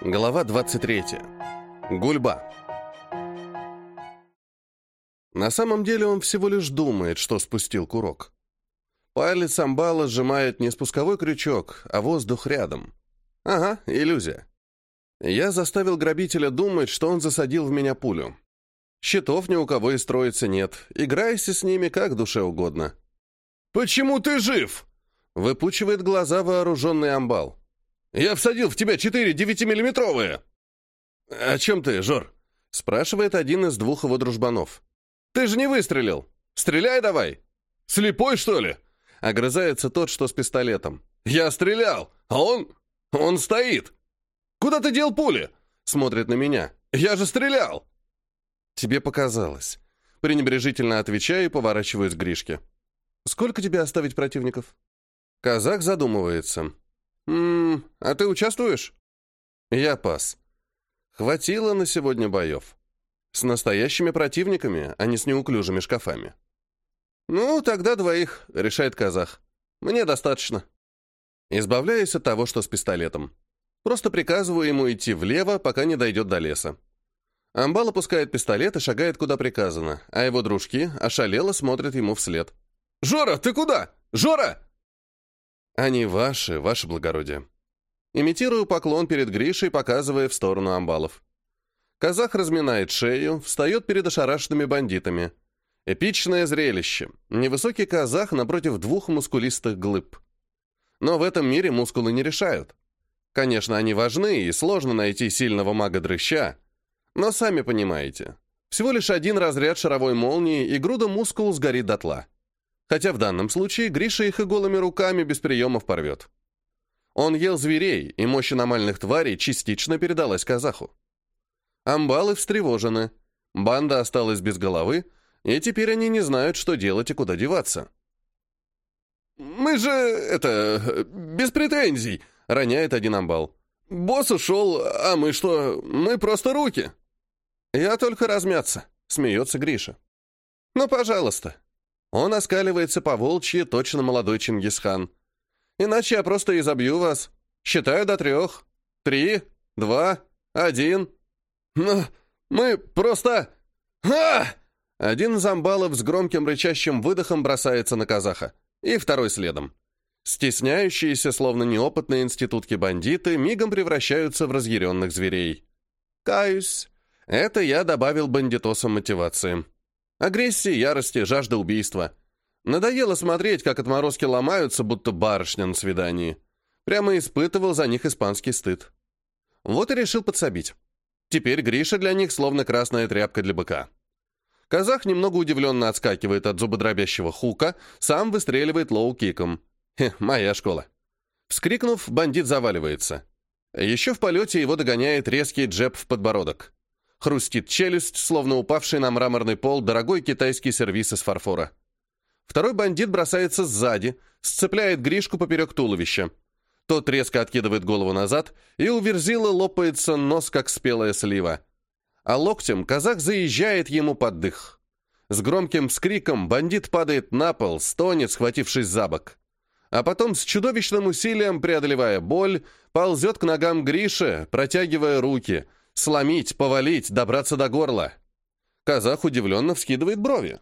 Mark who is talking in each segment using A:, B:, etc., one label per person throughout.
A: Глава 23. Гульба. На самом деле он всего лишь думает, что спустил курок. Палец амбала сжимает не спусковой крючок, а воздух рядом. Ага, иллюзия. Я заставил грабителя думать, что он засадил в меня пулю. Щитов ни у кого и строиться нет. Играйся с ними как душе угодно.
B: «Почему ты жив?»
A: Выпучивает глаза вооруженный амбал.
B: Я всадил в тебя четыре девятимиллиметровые!»
A: «О чем ты, Жор?» — спрашивает один из двух его дружбанов. «Ты же не выстрелил! Стреляй давай!»
B: «Слепой, что ли?»
A: — огрызается тот, что с пистолетом.
B: «Я стрелял, а он... он стоит! Куда ты дел пули?» — смотрит на меня. «Я же стрелял!»
A: «Тебе показалось». Пренебрежительно отвечаю и поворачиваюсь к Гришке. «Сколько тебе оставить противников?» Казак задумывается. «Ммм, а ты участвуешь?» «Я пас. Хватило на сегодня боев. С настоящими противниками, а не с неуклюжими шкафами». «Ну, тогда двоих», — решает казах. «Мне достаточно». Избавляюсь от того, что с пистолетом. Просто приказываю ему идти влево, пока не дойдет до леса. Амбал опускает пистолет и шагает, куда приказано, а его дружки ошалело смотрят ему вслед.
B: «Жора, ты куда? Жора!»
A: «Они ваши, ваше благородие». Имитирую поклон перед Гришей, показывая в сторону амбалов. Казах разминает шею, встает перед ошарашенными бандитами. Эпичное зрелище. Невысокий казах напротив двух мускулистых глыб. Но в этом мире мускулы не решают. Конечно, они важны, и сложно найти сильного мага-дрыща. Но сами понимаете, всего лишь один разряд шаровой молнии, и груда мускул сгорит дотла. Хотя в данном случае Гриша их и голыми руками без приемов порвет. Он ел зверей, и мощь аномальных тварей частично передалась казаху. Амбалы встревожены. Банда осталась без головы, и теперь они не знают, что делать и куда деваться.
B: «Мы же, это, без претензий», — роняет один амбал. «Босс ушел, а мы что, мы просто руки».
A: «Я только размяться», — смеется Гриша. «Ну, пожалуйста, он оскаливается по волчьи, точно молодой Чингисхан. Иначе я просто изобью вас. Считаю до трех. Три, два, один.
B: Но мы просто... А!
A: Один из амбалов с громким рычащим выдохом бросается на казаха. И второй следом. Стесняющиеся, словно неопытные институтки бандиты, мигом превращаются в разъяренных зверей. Каюсь. Это я добавил бандитосам мотивации. Агрессии, ярости, жажда убийства. Надоело смотреть, как отморозки ломаются, будто барышня на свидании. Прямо испытывал за них испанский стыд. Вот и решил подсобить. Теперь Гриша для них словно красная тряпка для быка. Казах немного удивленно отскакивает от зубодробящего хука, сам выстреливает лоу-киком. Хе, моя школа. Вскрикнув, бандит заваливается. Еще в полете его догоняет резкий джеб в подбородок. Хрустит челюсть, словно упавший на мраморный пол дорогой китайский сервиз из фарфора. Второй бандит бросается сзади, сцепляет Гришку поперек туловища. Тот резко откидывает голову назад, и у верзилы лопается нос, как спелая слива. А локтем казах заезжает ему под дых. С громким вскриком бандит падает на пол, стонет, схватившись за бок. А потом с чудовищным усилием, преодолевая боль, ползет к ногам Гриши, протягивая руки — Сломить, повалить, добраться до горла. Казах удивленно вскидывает брови.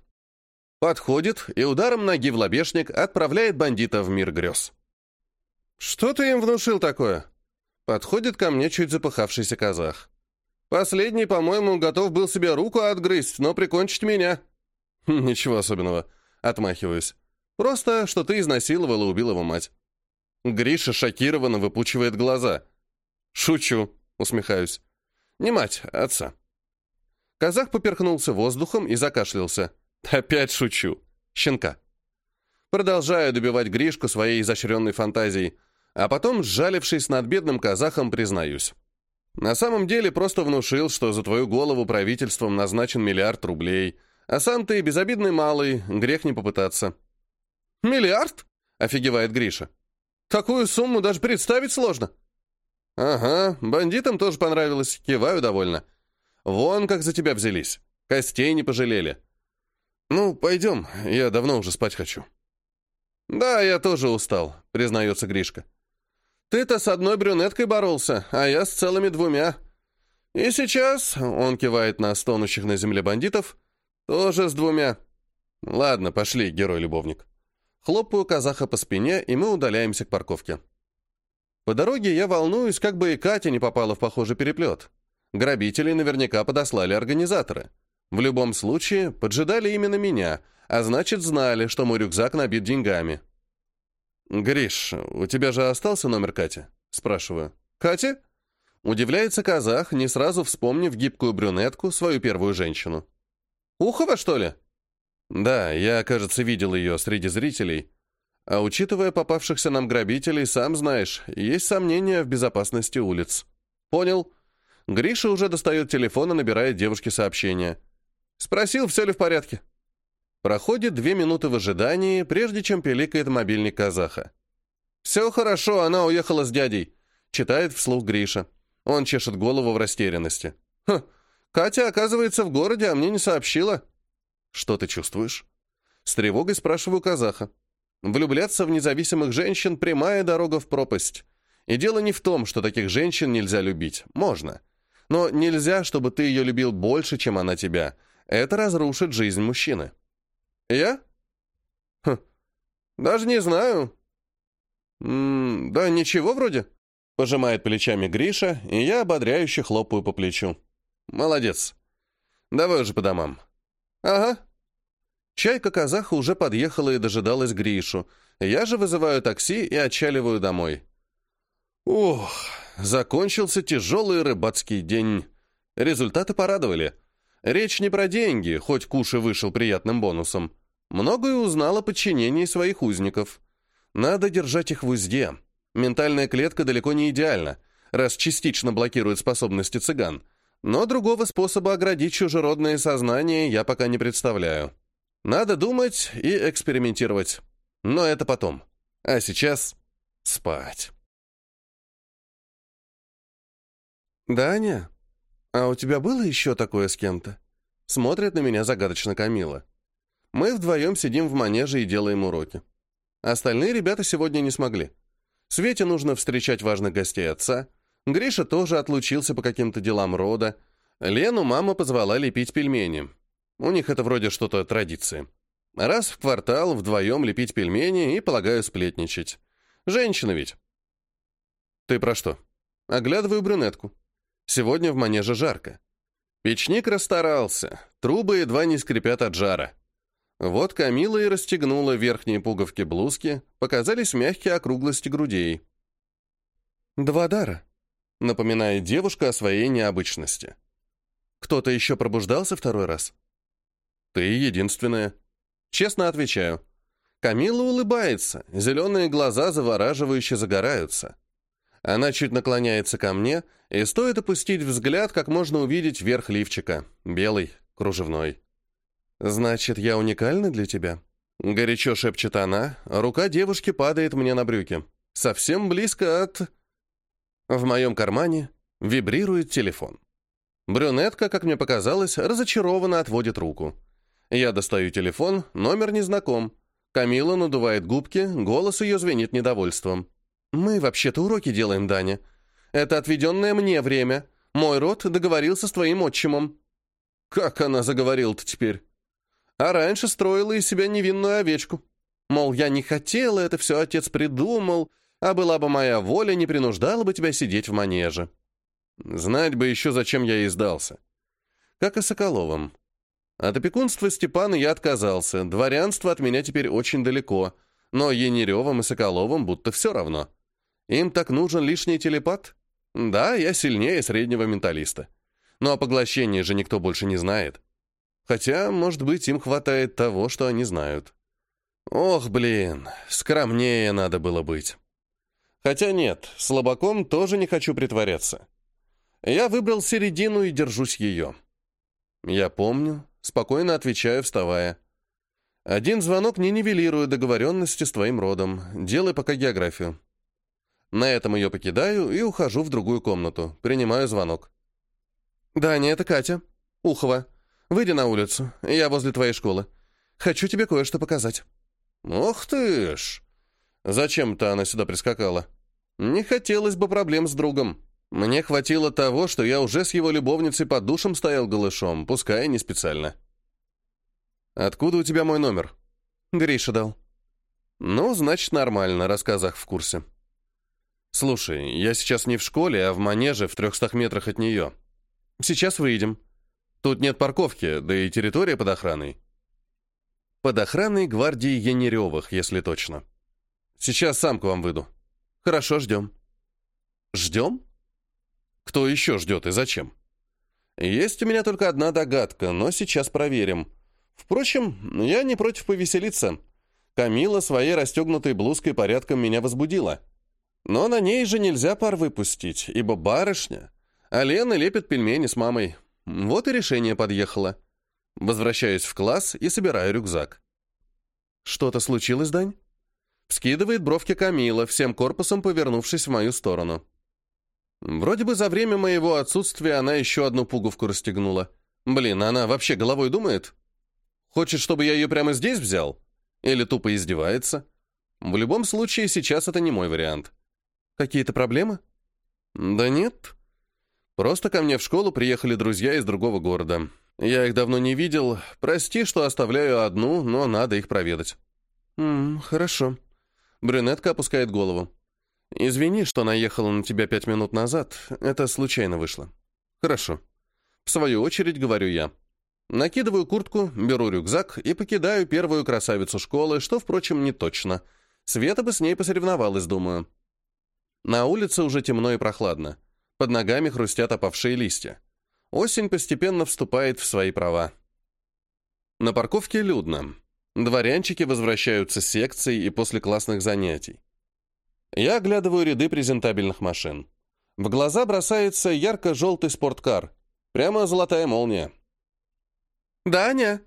A: Подходит и ударом ноги в лобешник отправляет бандита в мир грез. «Что ты им внушил такое?» Подходит ко мне чуть запыхавшийся казах. «Последний, по-моему, готов был себе руку отгрызть, но прикончить меня». «Ничего особенного», — отмахиваюсь. «Просто, что ты изнасиловал и убил его мать». Гриша шокированно выпучивает глаза. «Шучу», — усмехаюсь. Не мать, а отца. Казах поперхнулся воздухом и закашлялся. Опять шучу. Щенка. Продолжаю добивать Гришку своей изощренной фантазией, а потом, сжалившись над бедным казахом, признаюсь. На самом деле просто внушил, что за твою голову правительством назначен миллиард рублей, а сам ты безобидный малый, грех не попытаться. «Миллиард?» — офигевает Гриша. «Такую сумму даже представить сложно». «Ага, бандитам тоже понравилось, киваю довольно. Вон как за тебя взялись, костей не пожалели. Ну, пойдем, я давно уже спать хочу». «Да, я тоже устал», — признается Гришка. Ты-то с одной брюнеткой боролся, а я с целыми двумя. И сейчас, он кивает на стонущих на земле бандитов, тоже с двумя. Ладно, пошли, герой-любовник. Хлопаю казаха по спине, и мы удаляемся к парковке. По дороге я волнуюсь, как бы и Катя не попала в похожий переплет. Грабителей наверняка подослали организаторы. В любом случае, поджидали именно меня, а значит, знали, что мой рюкзак набит деньгами. «Гриш, у тебя же остался номер Кати?» Спрашиваю. «Катя?» Удивляется казах, не сразу вспомнив гибкую брюнетку, свою первую женщину. «Ухова, что ли?» «Да, я, кажется, видел ее среди зрителей. А учитывая попавшихся нам грабителей, сам знаешь, есть сомнения в безопасности улиц». «Понял». Гриша уже достает телефон и набирает девушке сообщение. «Спросил, все ли в порядке?» Проходит две минуты в ожидании, прежде чем пиликает мобильник казаха. «Все хорошо, она уехала с дядей», — читает вслух Гриша. Он чешет голову в растерянности. «Хм, Катя, оказывается, в городе, а мне не сообщила». «Что ты чувствуешь?» С тревогой спрашиваю казаха. Влюбляться в независимых женщин — прямая дорога в пропасть. И дело не в том, что таких женщин нельзя любить. Можно. Но нельзя, чтобы ты ее любил больше, чем она тебя. Это разрушит жизнь мужчины. «Я?» «Хм, даже не знаю». «М -м, «Да ничего вроде». Пожимает плечами Гриша, и я ободряюще хлопаю по плечу. «Молодец. Давай уже по домам». «Ага». Чайка казаха уже подъехала и дожидалась Гришу. Я же вызываю такси и отчаливаю домой. Ух, закончился тяжелый рыбацкий день. Результаты порадовали. Речь не про деньги, хоть куш и вышел приятным бонусом. Многое узнал о подчинении своих узников. Надо держать их в узде. Ментальная клетка далеко не идеальна, раз частично блокирует способности цыган. Но другого способа оградить чужеродное сознание я пока не представляю. Надо думать и экспериментировать. Но это потом. А сейчас спать. «Даня, а у тебя было еще такое с кем-то?» Смотрит на меня загадочно Камила. Мы вдвоем сидим в манеже и делаем уроки. Остальные ребята сегодня не смогли. Свете нужно встречать важных гостей отца. Гриша тоже отлучился по каким-то делам рода. Лену мама позвала лепить пельмени. У них это вроде что-то традиции. Раз в квартал вдвоем лепить пельмени и, полагаю, сплетничать. Женщина ведь. Ты про что? Оглядываю брюнетку. Сегодня в манеже жарко. Печник расстарался, трубы едва не скрипят от жара. Вот Камила и расстегнула верхние пуговки блузки, показались мягкие округлости грудей. «Два дара», — напоминает девушка о своей необычности. «Кто-то еще пробуждался второй раз?» «Ты единственная». Честно отвечаю. Камила улыбается, зеленые глаза завораживающе загораются. Она чуть наклоняется ко мне, и стоит опустить взгляд, как можно увидеть верх лифчика. Белый, кружевной. «Значит, я уникальна для тебя?» Горячо шепчет она, рука девушки падает мне на брюки. Совсем близко от... В моем кармане вибрирует телефон. Брюнетка, как мне показалось, разочарованно отводит руку. Я достаю телефон, номер незнаком. Камила надувает губки, голос ее звенит недовольством. «Мы вообще-то уроки делаем, Даня. Это отведенное мне время. Мой род договорился с твоим отчимом». «Как она заговорила-то теперь?» А раньше строила из себя невинную овечку. Мол, я не хотела, это все отец придумал, а была бы моя воля, не принуждала бы тебя сидеть в манеже. Знать бы еще, зачем я ей сдался. Как и Соколовым. От опекунства Степана я отказался, дворянство от меня теперь очень далеко, но Янеревым и Соколовым будто все равно. Им так нужен лишний телепат? Да, я сильнее среднего менталиста. Но о поглощении же никто больше не знает. Хотя, может быть, им хватает того, что они знают. Ох, блин, скромнее надо было быть. Хотя нет, слабаком тоже не хочу притворяться. Я выбрал середину и держусь ее. Я помню, спокойно отвечаю, вставая. Один звонок не нивелирует договоренности с твоим родом. Делай пока географию. На этом ее покидаю и ухожу в другую комнату. Принимаю звонок. «Даня, это Катя. Ухова. Выйди на улицу, я возле твоей школы. Хочу тебе кое-что показать». «Ох ты ж! Зачем-то она сюда прискакала?» Не хотелось бы проблем с другом. Мне хватило того, что я уже с его любовницей под душем стоял голышом, пускай не специально. «Откуда у тебя мой номер?»
B: «Гриша дал».
A: «Ну, значит, нормально, рассказах в курсе». «Слушай, я сейчас не в школе, а в манеже в трехстах метрах от нее. Сейчас выйдем. Тут нет парковки, да и территория под охраной». «Под охраной гвардии Янеревых, если точно. Сейчас сам к вам выйду». «Хорошо, ждем». «Ждем?» Кто еще ждет и зачем? Есть у меня только одна догадка, но сейчас проверим. Впрочем, я не против повеселиться. Камила своей расстегнутой блузкой порядком меня возбудила. Но на ней же нельзя пар выпустить, ибо барышня. А Лена лепит пельмени с мамой. Вот и решение подъехало. Возвращаюсь в класс и собираю рюкзак. «Что-то случилось, Дань?» Вскидывает бровки Камила, всем корпусом повернувшись в мою сторону. Вроде бы за время моего отсутствия она еще одну пуговку расстегнула. Блин, она вообще головой думает? Хочет, чтобы я ее прямо здесь взял? Или тупо издевается? В любом случае, сейчас это не мой вариант. Какие-то проблемы? Да нет. Просто ко мне в школу приехали друзья из другого города. Я их давно не видел. Прости, что оставляю одну, но надо их проведать. «М -м, хорошо. Брюнетка опускает голову. «Извини, что наехала на тебя пять минут назад. Это случайно вышло». «Хорошо». В свою очередь говорю я. Накидываю куртку, беру рюкзак и покидаю первую красавицу школы, что, впрочем, не точно. Света бы с ней посоревновалась, думаю. На улице уже темно и прохладно. Под ногами хрустят опавшие листья. Осень постепенно вступает в свои права. На парковке людно. Дворянчики возвращаются с секций и после классных занятий. Я оглядываю ряды презентабельных машин. В глаза бросается ярко-желтый спорткар. Прямо золотая молния. «Даня!»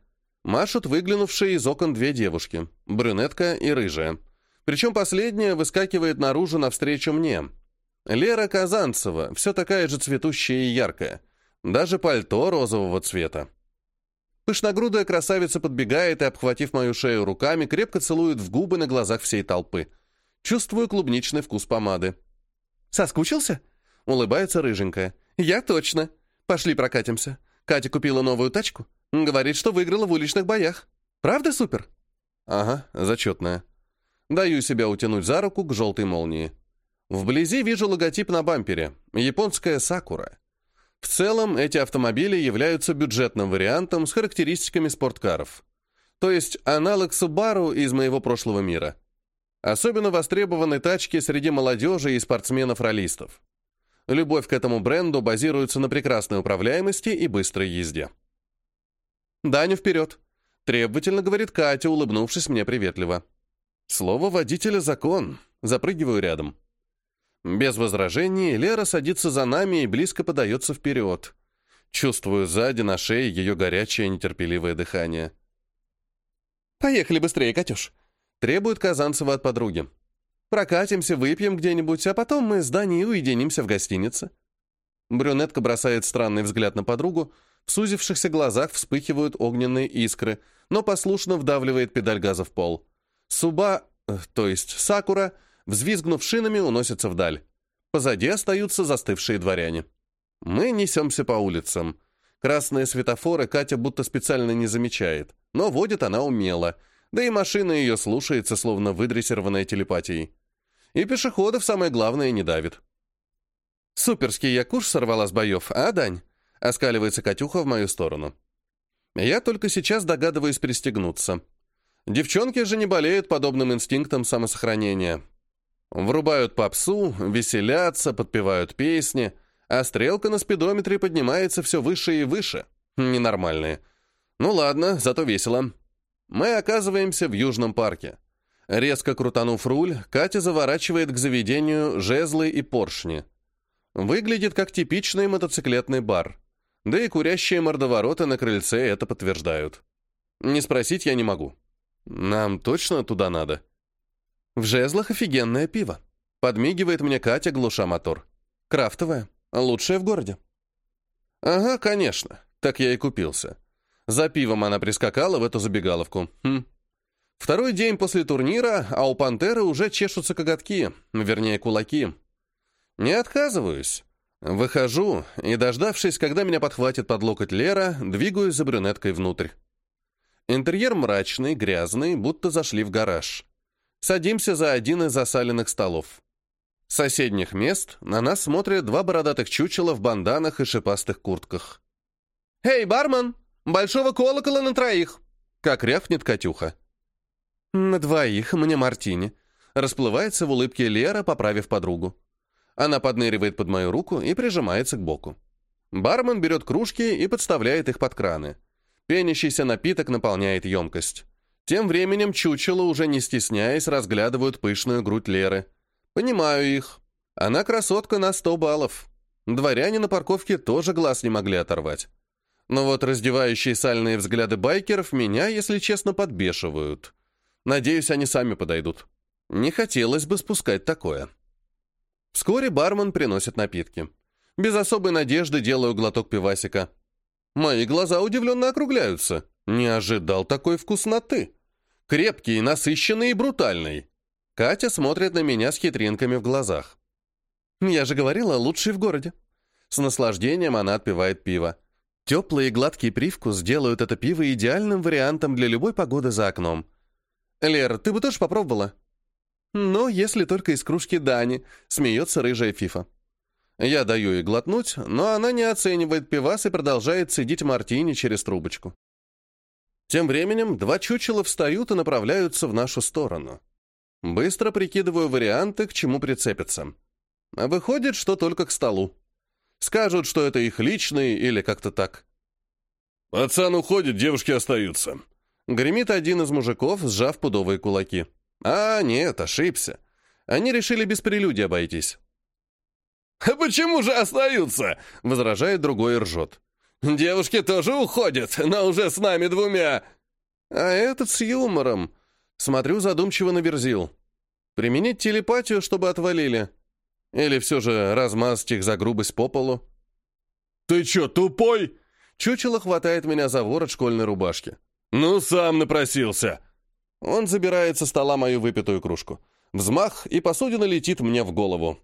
A: Машут выглянувшие из окон две девушки, брюнетка и рыжая. Причем последняя выскакивает наружу навстречу мне. Лера Казанцева, все такая же цветущая и яркая. Даже пальто розового цвета. Пышногрудая красавица подбегает и, обхватив мою шею руками, крепко целует в губы на глазах всей толпы. Чувствую клубничный вкус помады. «Соскучился?» — улыбается рыженькая. «Я точно. Пошли прокатимся. Катя купила новую тачку. Говорит, что выиграла в уличных боях. Правда супер?» «Ага, зачетная». Даю себя утянуть за руку к желтой молнии. Вблизи вижу логотип на бампере. Японская «Сакура». В целом, эти автомобили являются бюджетным вариантом с характеристиками спорткаров. То есть аналог Subaru из моего прошлого мира. Особенно востребованы тачки среди молодежи и спортсменов-ролистов. Любовь к этому бренду базируется на прекрасной управляемости и быстрой езде. «Даня, вперед!» — требовательно говорит Катя, улыбнувшись мне приветливо. Слово водителя — закон. Запрыгиваю рядом. Без возражений Лера садится за нами и близко подается вперед. Чувствую сзади на шее ее горячее нетерпеливое дыхание. «Поехали быстрее, Катюш!» Требует Казанцева от подруги. Прокатимся, выпьем где-нибудь, а потом мы с Даней уединимся в гостинице. Брюнетка бросает странный взгляд на подругу, в сузившихся глазах вспыхивают огненные искры, но послушно вдавливает педаль газа в пол. Суба, э, то есть Сакура, взвизгнув шинами, уносится вдаль. Позади остаются застывшие дворяне. Мы несемся по улицам. Красные светофоры Катя будто специально не замечает, но водит она умело — да и машина ее слушается, словно выдрессированная телепатией. И пешеходов самое главное не давит. «Суперский я куш сорвала с боев, а, Дань?» — оскаливается Катюха в мою сторону. Я только сейчас догадываюсь пристегнуться. Девчонки же не болеют подобным инстинктом самосохранения. Врубают попсу, веселятся, подпевают песни, а стрелка на спидометре поднимается все выше и выше. Ненормальные. Ну ладно, зато весело. Мы оказываемся в Южном парке. Резко крутанув руль, Катя заворачивает к заведению жезлы и поршни. Выглядит как типичный мотоциклетный бар. Да и курящие мордовороты на крыльце это подтверждают. Не спросить я не могу. Нам точно туда надо? В жезлах офигенное пиво. Подмигивает мне Катя, глуша мотор. Крафтовое. Лучшее в городе. Ага, конечно. Так я и купился. За пивом она прискакала в эту забегаловку. Хм. Второй день после турнира, а у пантеры уже чешутся коготки, вернее, кулаки. Не отказываюсь. Выхожу и, дождавшись, когда меня подхватит под локоть Лера, двигаюсь за брюнеткой внутрь. Интерьер мрачный, грязный, будто зашли в гараж. Садимся за один из засаленных столов. С соседних мест на нас смотрят два бородатых чучела в банданах и шипастых куртках. «Эй, бармен! Большого колокола на троих!» Как рявкнет Катюха. «На двоих, мне мартини», — расплывается в улыбке Лера, поправив подругу. Она подныривает под мою руку и прижимается к боку. Бармен берет кружки и подставляет их под краны. Пенящийся напиток наполняет емкость. Тем временем чучело, уже не стесняясь, разглядывают пышную грудь Леры. Понимаю их. Она красотка на сто баллов. Дворяне на парковке тоже глаз не могли оторвать. Но вот раздевающие сальные взгляды байкеров меня, если честно, подбешивают. Надеюсь, они сами подойдут. Не хотелось бы спускать такое. Вскоре бармен приносит напитки. Без особой надежды делаю глоток пивасика. Мои глаза удивленно округляются. Не ожидал такой вкусноты. Крепкий, насыщенный и брутальный. Катя смотрит на меня с хитринками в глазах. Я же говорила, лучший в городе. С наслаждением она отпивает пиво. Теплый и гладкий привкус делают это пиво идеальным вариантом для любой погоды за окном. Лер, ты бы тоже попробовала? «Ну, если только из кружки Дани», — смеется рыжая фифа. Я даю ей глотнуть, но она не оценивает пивас и продолжает цедить мартини через трубочку. Тем временем два чучела встают и направляются в нашу сторону. Быстро прикидываю варианты, к чему прицепиться. Выходит, что только к столу. Скажут, что это их личный или как-то так.
B: «Пацан уходит, девушки остаются», —
A: гремит один из мужиков, сжав пудовые кулаки. А, нет, ошибся. Они решили без прелюдии обойтись.
B: «А почему же остаются?» — возражает другой и ржет. «Девушки тоже уходят, но уже с нами двумя».
A: А этот с юмором. Смотрю задумчиво на Верзил. Применить телепатию, чтобы отвалили. Или все же размазать их за грубость по полу.
B: «Ты чё, тупой?»
A: Чучело хватает меня за ворот школьной рубашки.
B: «Ну, сам напросился!»
A: Он забирает со стола мою выпитую кружку. Взмах, и посудина летит мне в голову.